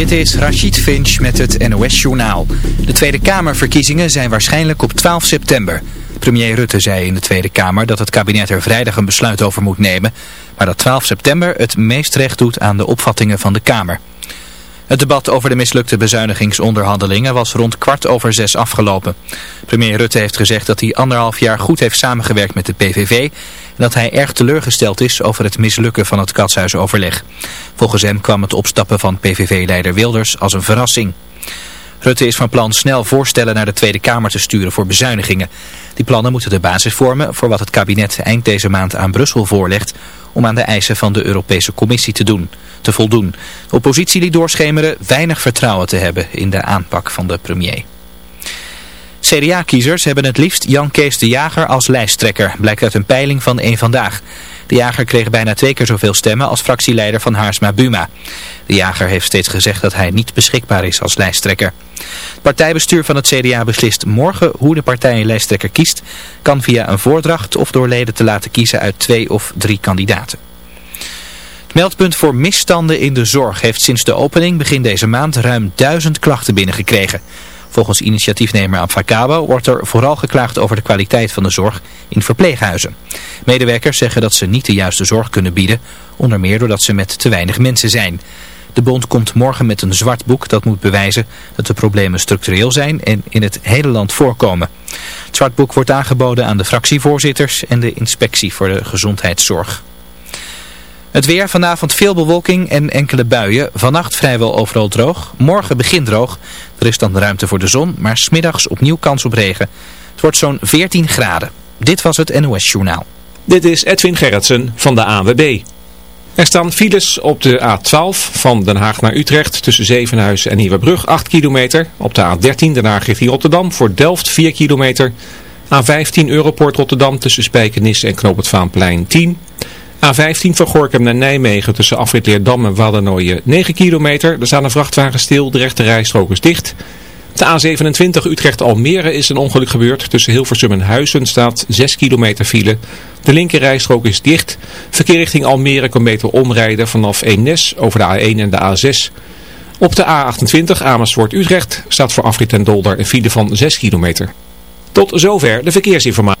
Dit is Rachid Finch met het NOS-journaal. De Tweede Kamerverkiezingen zijn waarschijnlijk op 12 september. Premier Rutte zei in de Tweede Kamer dat het kabinet er vrijdag een besluit over moet nemen... maar dat 12 september het meest recht doet aan de opvattingen van de Kamer. Het debat over de mislukte bezuinigingsonderhandelingen was rond kwart over zes afgelopen. Premier Rutte heeft gezegd dat hij anderhalf jaar goed heeft samengewerkt met de PVV... en dat hij erg teleurgesteld is over het mislukken van het katshuisoverleg. Volgens hem kwam het opstappen van PVV-leider Wilders als een verrassing. Rutte is van plan snel voorstellen naar de Tweede Kamer te sturen voor bezuinigingen. Die plannen moeten de basis vormen voor wat het kabinet eind deze maand aan Brussel voorlegt om aan de eisen van de Europese Commissie te, doen, te voldoen. De oppositie liet doorschemeren weinig vertrouwen te hebben in de aanpak van de premier. CDA-kiezers hebben het liefst Jan Kees de Jager als lijsttrekker, blijkt uit een peiling van één Vandaag. De jager kreeg bijna twee keer zoveel stemmen als fractieleider van Haarsma Buma. De jager heeft steeds gezegd dat hij niet beschikbaar is als lijsttrekker. Het partijbestuur van het CDA beslist morgen hoe de partij een lijsttrekker kiest. Kan via een voordracht of door leden te laten kiezen uit twee of drie kandidaten. Het meldpunt voor misstanden in de zorg heeft sinds de opening begin deze maand ruim duizend klachten binnengekregen. Volgens initiatiefnemer Abfacabo wordt er vooral geklaagd over de kwaliteit van de zorg in verpleeghuizen. Medewerkers zeggen dat ze niet de juiste zorg kunnen bieden, onder meer doordat ze met te weinig mensen zijn. De bond komt morgen met een zwart boek dat moet bewijzen dat de problemen structureel zijn en in het hele land voorkomen. Het zwart boek wordt aangeboden aan de fractievoorzitters en de inspectie voor de gezondheidszorg. Het weer, vanavond veel bewolking en enkele buien. Vannacht vrijwel overal droog. Morgen begint droog. Er is dan ruimte voor de zon, maar smiddags opnieuw kans op regen. Het wordt zo'n 14 graden. Dit was het NOS Journaal. Dit is Edwin Gerritsen van de ANWB. Er staan files op de A12 van Den Haag naar Utrecht tussen Zevenhuizen en Nieuwebrug 8 kilometer. Op de A13 Den Haag richting Rotterdam voor Delft 4 kilometer. A15 Europoort Rotterdam tussen Spijkenisse en Knoop het Vaanplein 10 A15 van Gorkum naar Nijmegen tussen afrit Leerdam en Waddenooien 9 kilometer. Er staan een vrachtwagen stil, de rechte rijstrook is dicht. De A27 Utrecht-Almere is een ongeluk gebeurd. Tussen Hilversum en Huizen staat 6 kilometer file. De linker rijstrook is dicht. Verkeer richting Almere kan beter omrijden vanaf Eemnes over de A1 en de A6. Op de A28 Amersfoort-Utrecht staat voor afrit en Dolder een file van 6 kilometer. Tot zover de verkeersinformatie.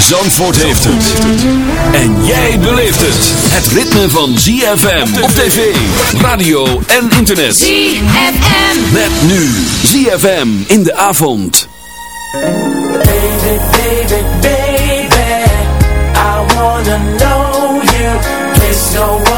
Zandvoort heeft het. En jij beleeft het. Het ritme van ZFM op tv, radio en internet. ZFM. Met nu ZFM in de avond. Baby, baby, baby, I wanna know you. There's no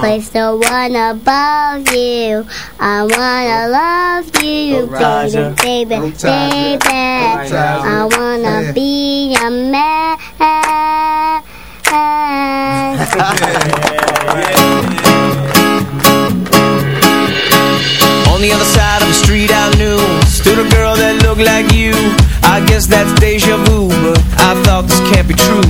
Place the one above you. I wanna love you, baby, baby, baby. I wanna be a man. On the other side of the street I knew Stood a girl that looked like you. I guess that's deja vu But I thought this can't be true.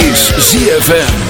is ZFM.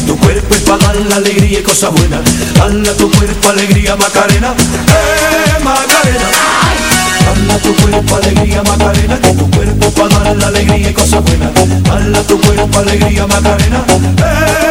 la alegría y cosas buenas. Dala tu cuerpo, alegría, Macarena, eh, Macarena. Dala tu cuerpo, alegría, Macarena, que tu cuerpo para dar la alegría y cosas buenas. Dala tu cuerpo, alegría, Macarena, eh,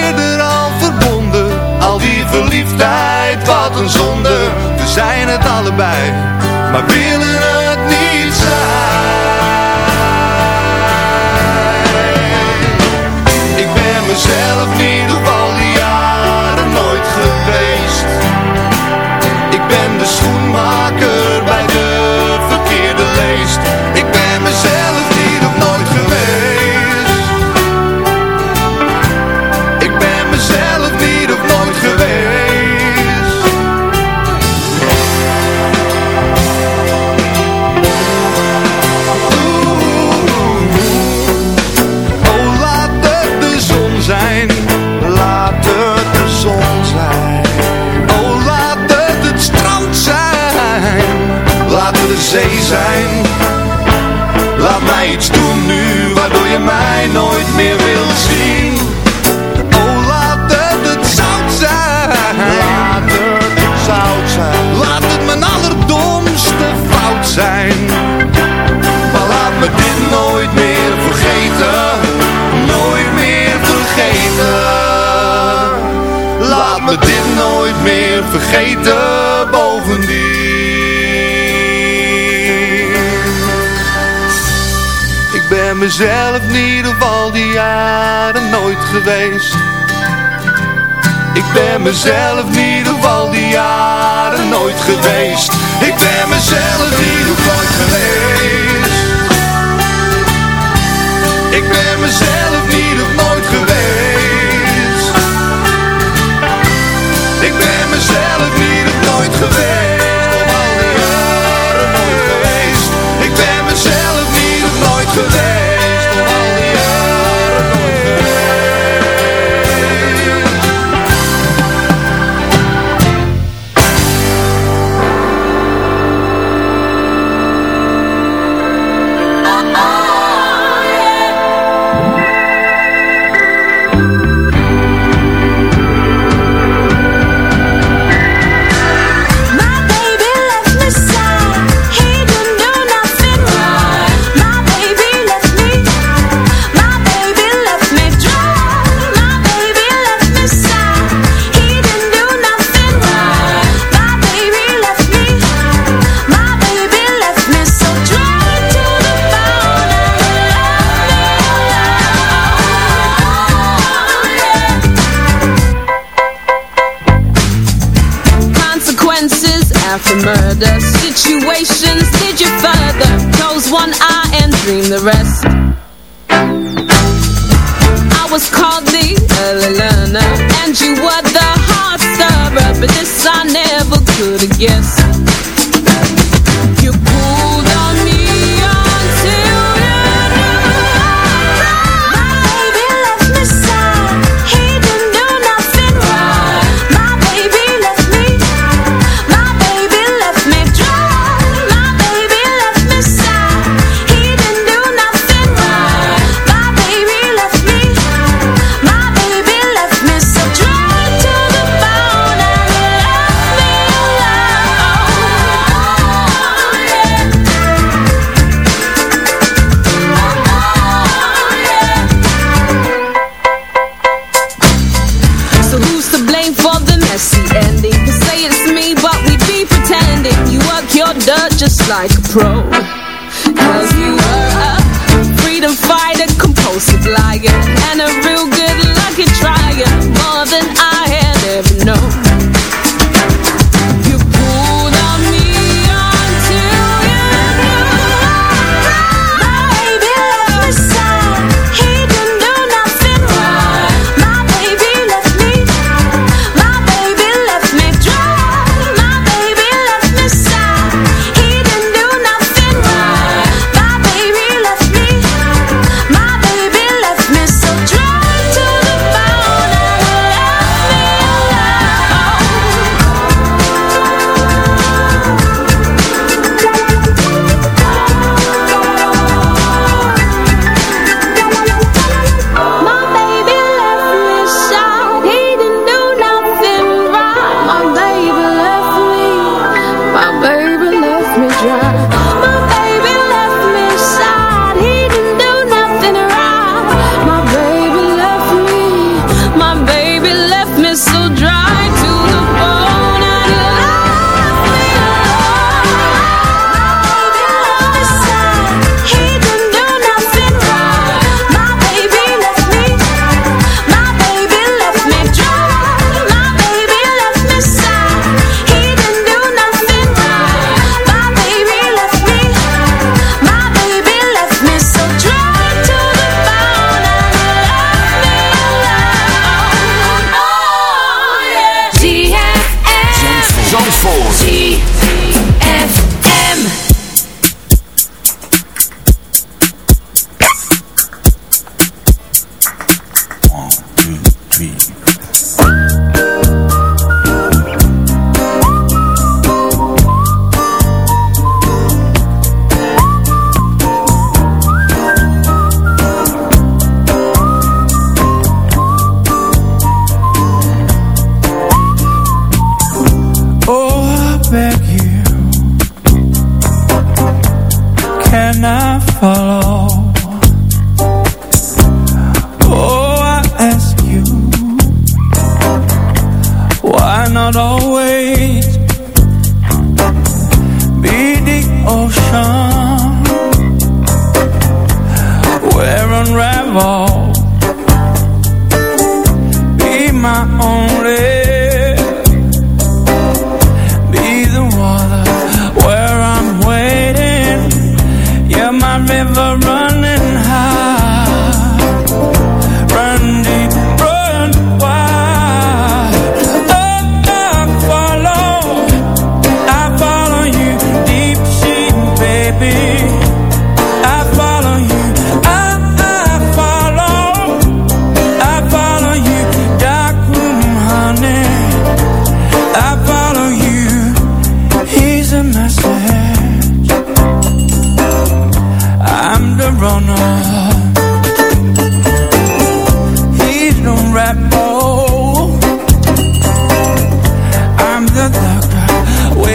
zijn het allebei, maar willen vergeten bovendien. Ik ben mezelf niet of al die jaren nooit geweest. Ik ben mezelf niet ieder die jaren nooit geweest. Ik ben mezelf in ieder geweest. like a pro.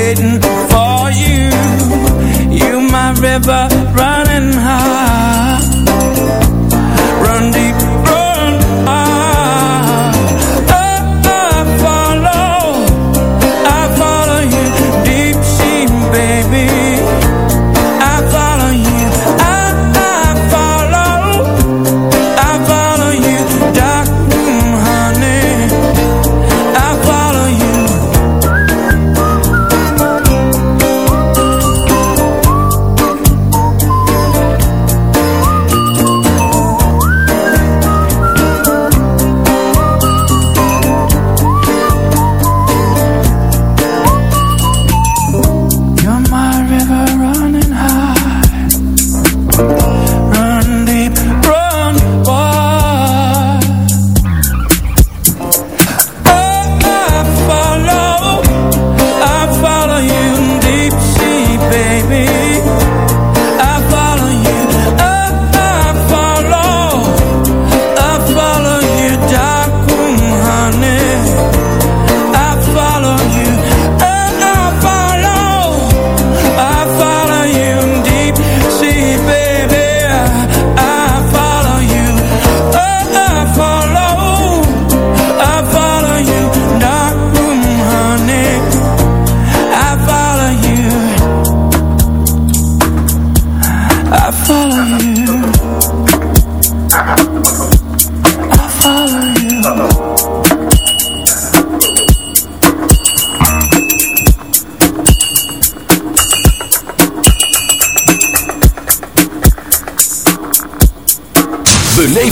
waiting for you. You, my river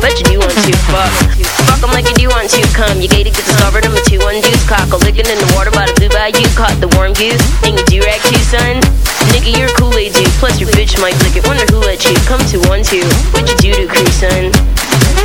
Bet you do one two, fuck. Fuck 'em like you do one two, come, you gated, get discovered, I'm a two one deuce, cock, a lickin' in the water by the blue bayou, caught the warm goose, and you do rag too son. Nigga, you're a Kool-Aid dude, plus your bitch might lick it, wonder who let you come to one two, what you do to crew son?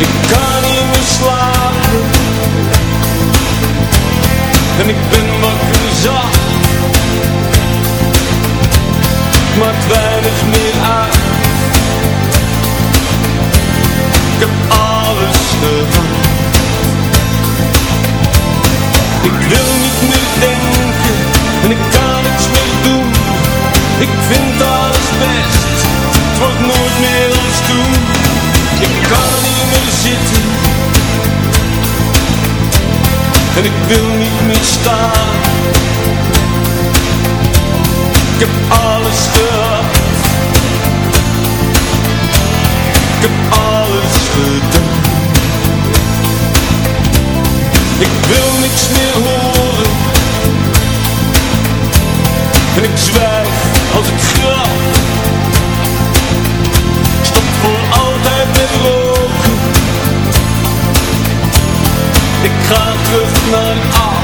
Ik kan niet meer slapen. En ik ben wakker zacht. Maakt weinig meer uit. Ik heb alles gedaan Ik wil niet meer denken En ik kan niets meer doen. Ik vind dat en ik wil niet meer staan. Ik heb alles gehad, ik heb alles gedaan. Ik wil niks meer horen. gaat het my af.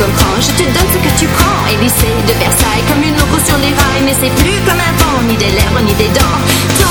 Je te donne ce que tu prends. Élysée de Versailles Comme une loco sur les rails. Mais c'est plus comme un vent Ni des lèvres ni des dents.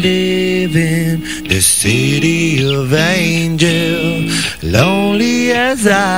Live in, the city of angel. Lonely as I